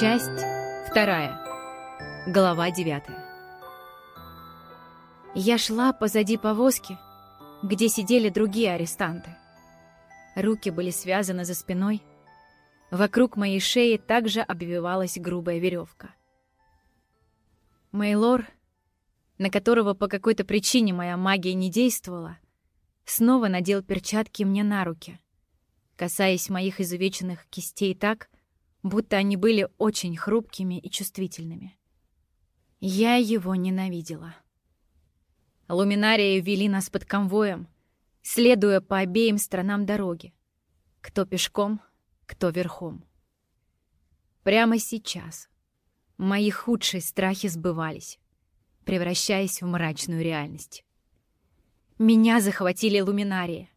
Часть вторая. Глава девятая. Я шла позади повозки, где сидели другие арестанты. Руки были связаны за спиной. Вокруг моей шеи также обвивалась грубая веревка. Мейлор, на которого по какой-то причине моя магия не действовала, снова надел перчатки мне на руки, касаясь моих изувеченных кистей так, будто они были очень хрупкими и чувствительными. Я его ненавидела. Луминарии вели нас под конвоем, следуя по обеим сторонам дороги. Кто пешком, кто верхом. Прямо сейчас мои худшие страхи сбывались, превращаясь в мрачную реальность. Меня захватили луминарии,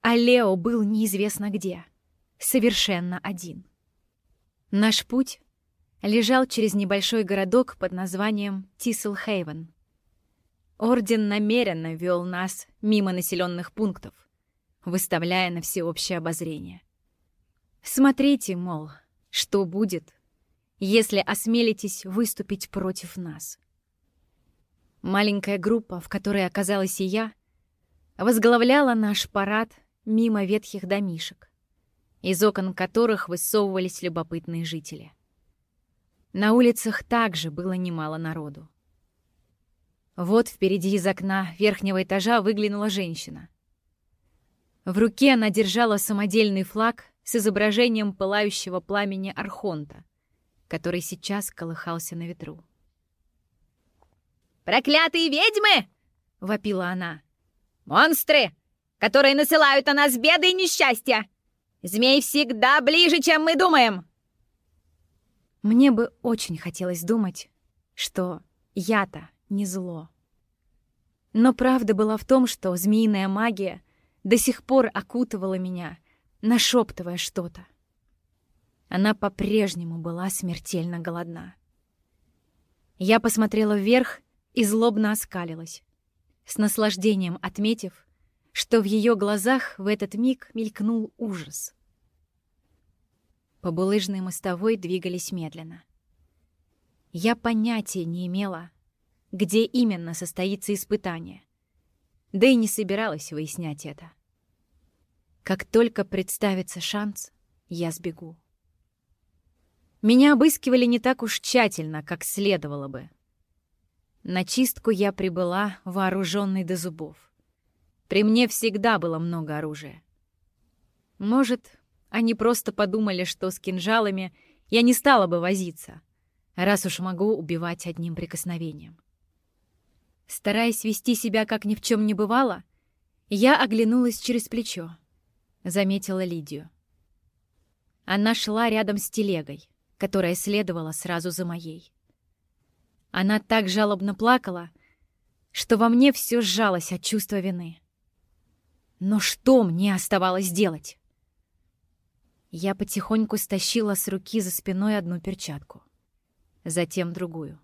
а Лео был неизвестно где, совершенно один. Наш путь лежал через небольшой городок под названием Тисселхейвен. Орден намеренно вел нас мимо населенных пунктов, выставляя на всеобщее обозрение. Смотрите, мол, что будет, если осмелитесь выступить против нас. Маленькая группа, в которой оказалась и я, возглавляла наш парад мимо ветхих домишек из окон которых высовывались любопытные жители. На улицах также было немало народу. Вот впереди из окна верхнего этажа выглянула женщина. В руке она держала самодельный флаг с изображением пылающего пламени Архонта, который сейчас колыхался на ветру. «Проклятые ведьмы!» — вопила она. «Монстры, которые насылают на нас беды и несчастья! Змей всегда ближе, чем мы думаем!» Мне бы очень хотелось думать, что я-то не зло. Но правда была в том, что змеиная магия до сих пор окутывала меня, нашептывая что-то. Она по-прежнему была смертельно голодна. Я посмотрела вверх и злобно оскалилась, с наслаждением отметив, что в ее глазах в этот миг мелькнул ужас. По булыжной мостовой двигались медленно. Я понятия не имела, где именно состоится испытание, да и не собиралась выяснять это. Как только представится шанс, я сбегу. Меня обыскивали не так уж тщательно, как следовало бы. На чистку я прибыла вооруженной до зубов. При мне всегда было много оружия. Может, они просто подумали, что с кинжалами я не стала бы возиться, раз уж могу убивать одним прикосновением. Стараясь вести себя, как ни в чем не бывало, я оглянулась через плечо. Заметила Лидию. Она шла рядом с телегой, которая следовала сразу за моей. Она так жалобно плакала, что во мне все сжалось от чувства вины. Но что мне оставалось делать? Я потихоньку стащила с руки за спиной одну перчатку, затем другую.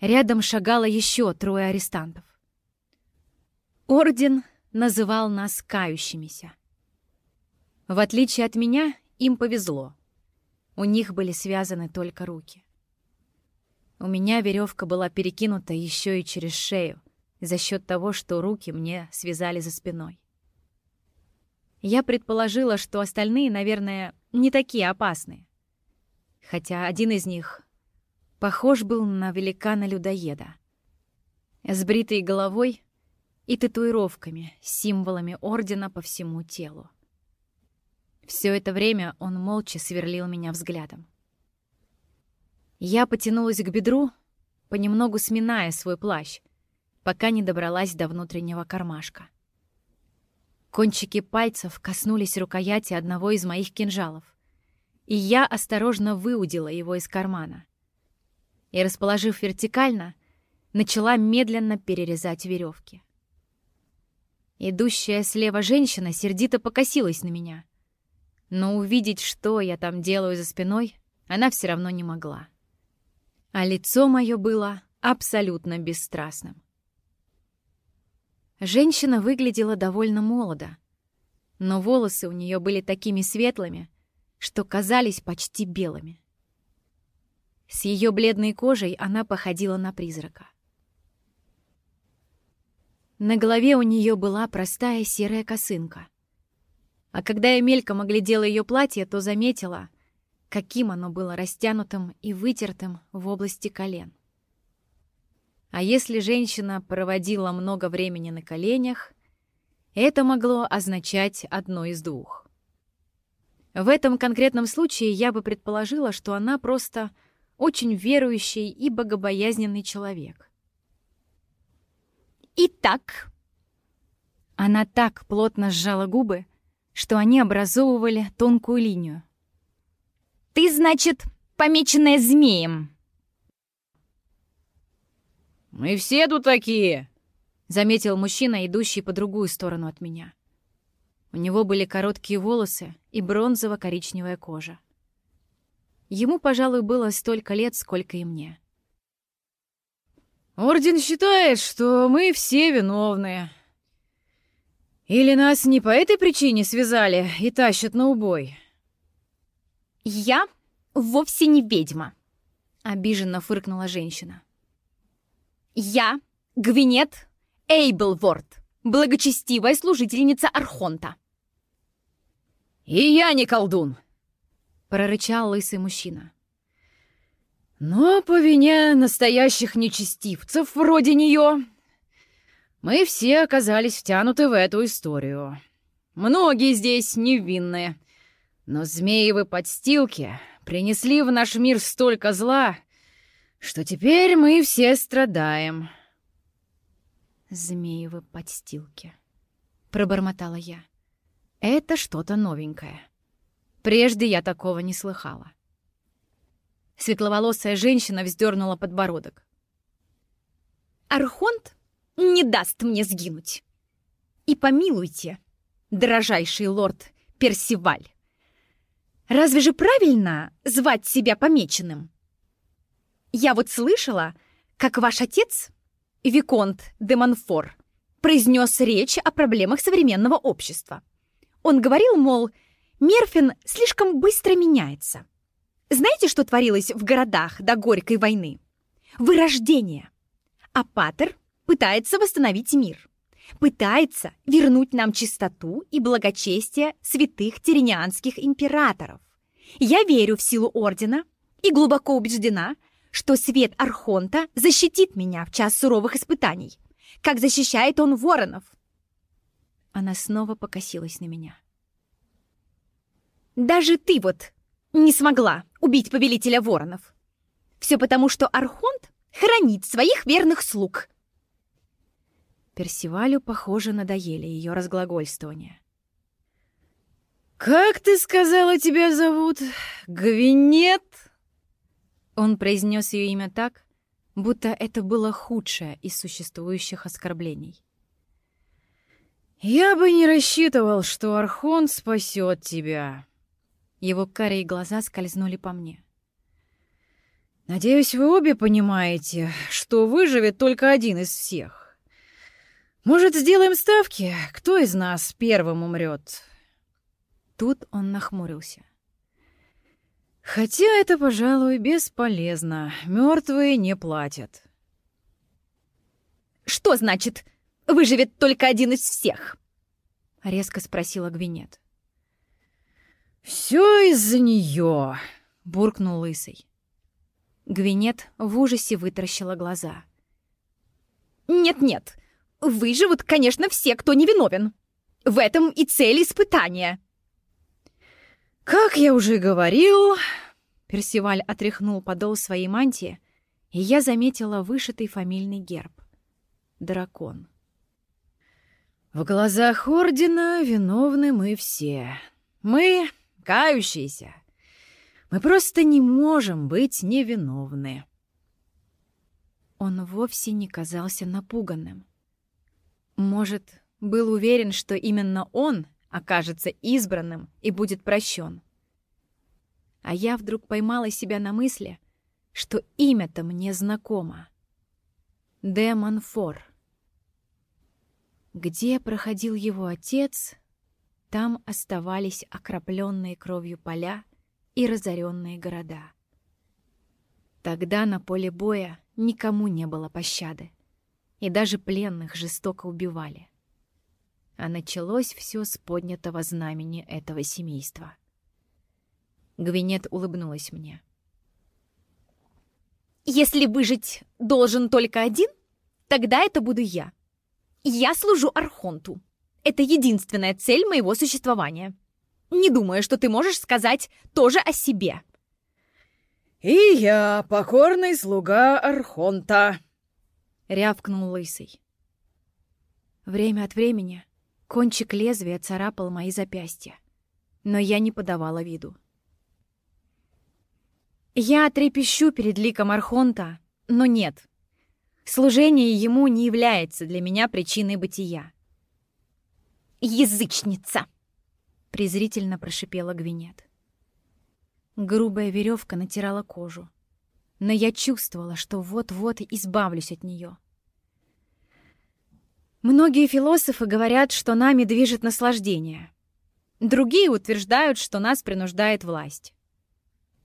Рядом шагало еще трое арестантов. Орден называл нас кающимися. В отличие от меня, им повезло. У них были связаны только руки. У меня веревка была перекинута еще и через шею — за счет того, что руки мне связали за спиной. Я предположила, что остальные, наверное, не такие опасные. Хотя один из них похож был на великана-людоеда. С бритой головой и татуировками, символами ордена по всему телу. Все это время он молча сверлил меня взглядом. Я потянулась к бедру, понемногу сминая свой плащ, пока не добралась до внутреннего кармашка. Кончики пальцев коснулись рукояти одного из моих кинжалов, и я осторожно выудила его из кармана. И, расположив вертикально, начала медленно перерезать веревки. Идущая слева женщина сердито покосилась на меня, но увидеть, что я там делаю за спиной, она все равно не могла. А лицо мое было абсолютно бесстрастным. Женщина выглядела довольно молодо, но волосы у нее были такими светлыми, что казались почти белыми. С ее бледной кожей она походила на призрака. На голове у нее была простая серая косынка. А когда я мельком оглядела ее платье, то заметила, каким оно было растянутым и вытертым в области колен. А если женщина проводила много времени на коленях, это могло означать одно из двух. В этом конкретном случае я бы предположила, что она просто очень верующий и богобоязненный человек. «Итак...» Она так плотно сжала губы, что они образовывали тонкую линию. «Ты, значит, помеченная змеем?» «Мы все тут такие!» — заметил мужчина, идущий по другую сторону от меня. У него были короткие волосы и бронзово-коричневая кожа. Ему, пожалуй, было столько лет, сколько и мне. «Орден считает, что мы все виновны. Или нас не по этой причине связали и тащат на убой?» «Я вовсе не ведьма», — обиженно фыркнула женщина. «Я Гвинет Эйблворд, благочестивая служительница Архонта». «И я не колдун», — прорычал лысый мужчина. «Но по вине настоящих нечестивцев вроде нее мы все оказались втянуты в эту историю. Многие здесь невинные, но змеевы подстилки принесли в наш мир столько зла, что теперь мы все страдаем». «Змеевы подстилки», — пробормотала я. Это что-то новенькое. Прежде я такого не слыхала. Светловолосая женщина вздернула подбородок. «Архонт не даст мне сгинуть. И помилуйте, дорожайший лорд Персиваль. Разве же правильно звать себя помеченным? Я вот слышала, как ваш отец, Виконт де Монфор, произнес речь о проблемах современного общества. Он говорил, мол, Мерфин слишком быстро меняется. Знаете, что творилось в городах до Горькой войны? Вырождение. А Патер пытается восстановить мир. Пытается вернуть нам чистоту и благочестие святых теренианских императоров. Я верю в силу Ордена и глубоко убеждена, что свет Архонта защитит меня в час суровых испытаний, как защищает он воронов. Она снова покосилась на меня. «Даже ты вот не смогла убить повелителя воронов. Все потому, что Архонт хранит своих верных слуг». Персивалю, похоже, надоели ее разглагольствования. «Как ты сказала, тебя зовут? Гвинет?» Он произнес ее имя так, будто это было худшее из существующих оскорблений. «Я бы не рассчитывал, что Архон спасет тебя». Его карие глаза скользнули по мне. «Надеюсь, вы обе понимаете, что выживет только один из всех. Может, сделаем ставки, кто из нас первым умрет?» Тут он нахмурился. «Хотя это, пожалуй, бесполезно. Мертвые не платят». «Что значит выживет только один из всех?» — резко спросила Гвинет. «Все из-за нее!» — буркнул Лысый. Гвинет в ужасе вытаращила глаза. «Нет-нет, выживут, конечно, все, кто невиновен. В этом и цель испытания». «Как я уже говорил...» Персиваль отряхнул подол своей мантии, и я заметила вышитый фамильный герб. Дракон. В глазах Ордена виновны мы все. Мы кающиеся. Мы просто не можем быть невиновны. Он вовсе не казался напуганным. Может, был уверен, что именно он окажется избранным и будет прощен. А я вдруг поймала себя на мысли, что имя-то мне знакомо. Демон Фор. Где проходил его отец, там оставались окропленные кровью поля и разоренные города. Тогда на поле боя никому не было пощады, и даже пленных жестоко убивали. А началось все с поднятого знамени этого семейства. Гвинет улыбнулась мне. «Если выжить должен только один, тогда это буду я. Я служу Архонту. Это единственная цель моего существования. Не думаю, что ты можешь сказать тоже о себе». «И я покорный слуга Архонта», — рявкнул Лысый. Время от времени кончик лезвия царапал мои запястья, но я не подавала виду. Я трепещу перед ликом Архонта, но нет. Служение ему не является для меня причиной бытия. «Язычница!» — презрительно прошипела Гвинет. Грубая веревка натирала кожу, но я чувствовала, что вот-вот избавлюсь от нее. Многие философы говорят, что нами движет наслаждение. Другие утверждают, что нас принуждает власть.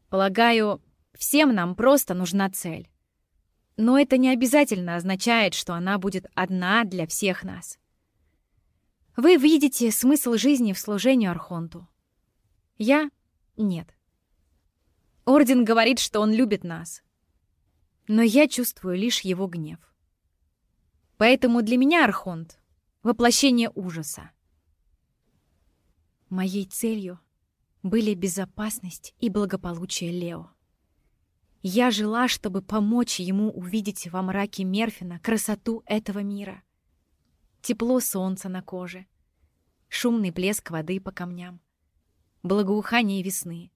Полагаю, всем нам просто нужна цель. Но это не обязательно означает, что она будет одна для всех нас. Вы видите смысл жизни в служении Архонту. Я — нет. Орден говорит, что он любит нас. Но я чувствую лишь его гнев. Поэтому для меня Архонт — воплощение ужаса. Моей целью были безопасность и благополучие Лео. Я жила, чтобы помочь ему увидеть во мраке Мерфина красоту этого мира. Тепло солнца на коже, шумный плеск воды по камням, благоухание весны,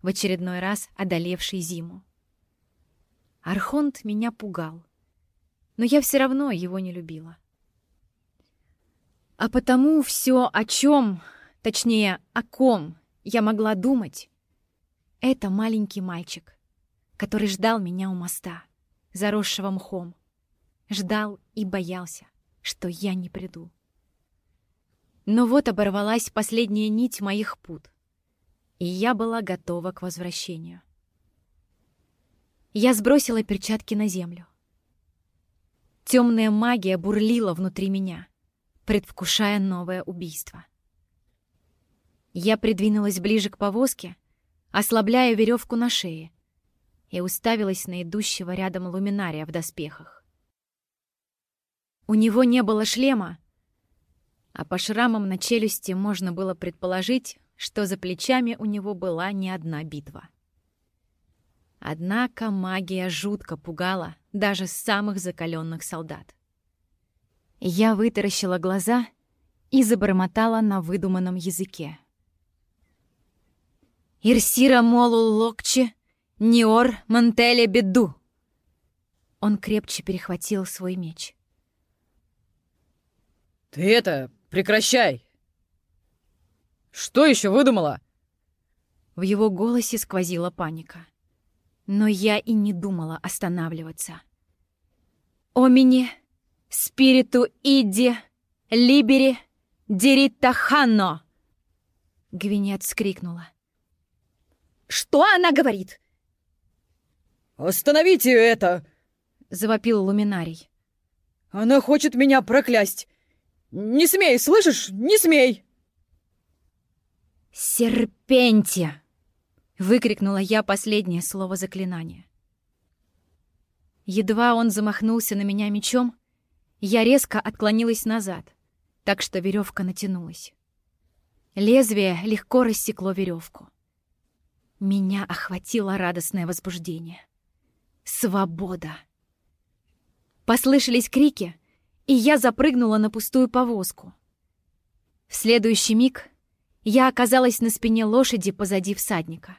в очередной раз одолевший зиму. Архонт меня пугал, но я все равно его не любила. А потому все, о чем, точнее, о ком я могла думать, это маленький мальчик, который ждал меня у моста, заросшего мхом. Ждал и боялся, что я не приду. Но вот оборвалась последняя нить моих пут, и я была готова к возвращению. Я сбросила перчатки на землю. Темная магия бурлила внутри меня, предвкушая новое убийство. Я придвинулась ближе к повозке, ослабляя веревку на шее, и уставилась на идущего рядом луминария в доспехах. У него не было шлема, а по шрамам на челюсти можно было предположить, что за плечами у него была не одна битва. Однако магия жутко пугала даже самых закаленных солдат. Я вытаращила глаза и забормотала на выдуманном языке. «Ирсира молу локче Ниор Мантеле Беду!» Он крепче перехватил свой меч. «Ты это, прекращай! Что еще выдумала?» В его голосе сквозила паника. Но я и не думала останавливаться. «Омини, спириту иди, либери, диритаханно!» Гвинет скрикнула. «Что она говорит?» «Остановите это!» — завопил Луминарий. «Она хочет меня проклясть! Не смей, слышишь? Не смей!» «Серпенте!» — выкрикнула я последнее слово заклинания. Едва он замахнулся на меня мечом, я резко отклонилась назад, так что веревка натянулась. Лезвие легко рассекло веревку. Меня охватило радостное возбуждение. Свобода! Послышались крики, и я запрыгнула на пустую повозку. В следующий миг я оказалась на спине лошади позади всадника.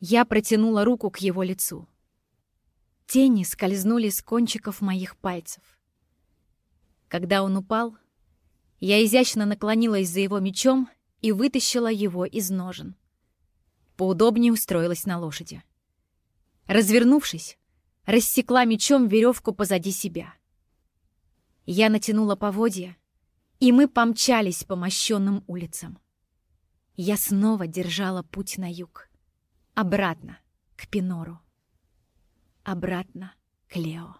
Я протянула руку к его лицу. Тени скользнули с кончиков моих пальцев. Когда он упал, я изящно наклонилась за его мечом и вытащила его из ножен. Поудобнее устроилась на лошади. Развернувшись, рассекла мечом веревку позади себя. Я натянула поводья, и мы помчались по мощенным улицам. Я снова держала путь на юг, Обратно к Пинору. Обратно к Лео.